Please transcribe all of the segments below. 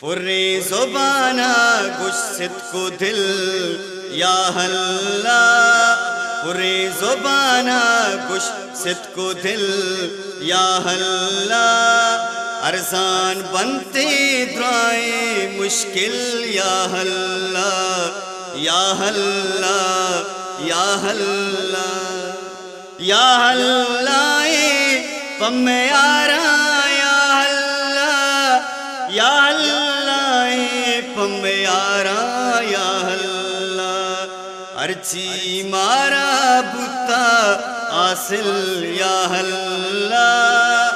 پوری زبانہ گشت کو دل، یا اللہ۔ پوری زبانہ گشت کو دل، یا اللہ۔ ارزان بنتی دعائیں مشکل، یا اللہ۔ یا اللہ یا اللہ۔ یا اللہ پم آرا یا اللہ۔ یا اللہ۔ پم آرا یا اللہ؟ ارچی مارا بتا، آسل یا اللہ؟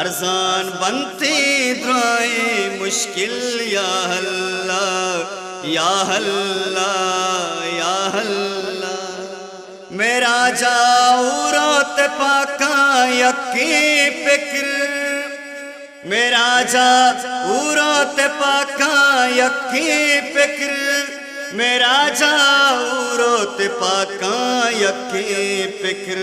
ارزان بنتی دعائیں مشکل یا اللہ؟ یا اللہ یا اللہ؟ میرا جاؤ روت پاکا یکی فکر میرا جا روت پاکا یکی فکر۔ میرا جا روت پاکا یکی فکر۔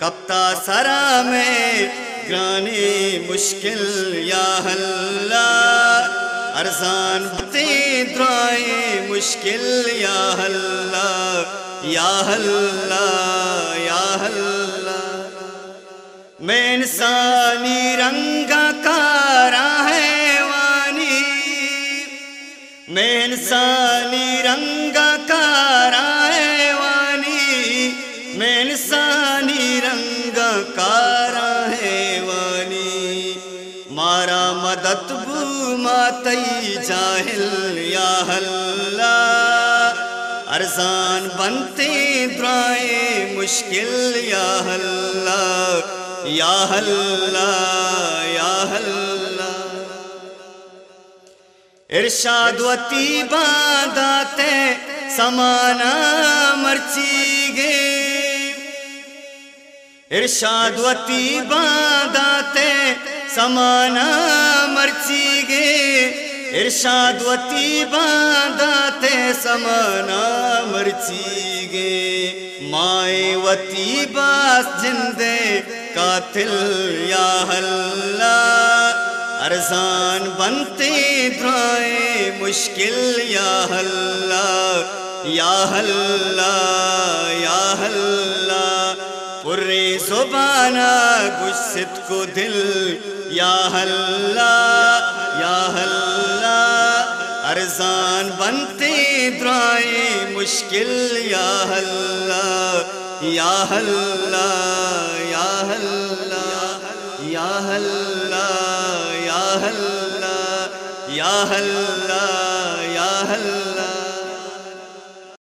کپتا سرا میں گرانی مشکل یا اللہ۔ ارزان بتی دعائیں مشکل یا اللہ۔ یا اللہ یا اللہ۔ میں انسانی رنگ میں انسانی رنگ کارا ہے وانی میں انسانی رنگ کارا ہے وانی مارا مدد بو ماتی جاہل یا اللہ۔ ارزان بنتی دعائیں مشکل یا اللہ۔ یا اللہ یا اللہ۔ ارشاد وتی بانداتے سمانا مرچی گے۔ ارشاد وتی بانداتے سمانا مرچی گے۔ ارشاد وتی بانداتے سمانا مرچی گے۔ مائیں وتی باس جندے قاتل یا اللہ۔ ارزان بنتی دعائیں مشکل، یا اللہ یا اللہ یا اللہ۔ پوری زبانہ گشت کو دل، یا اللہ یا اللہ۔ ارزان بنتی دعائیں مشکل، یا اللہ۔ یا اللہ یا اللہ، یا اللہ یا اللہ یا اللہ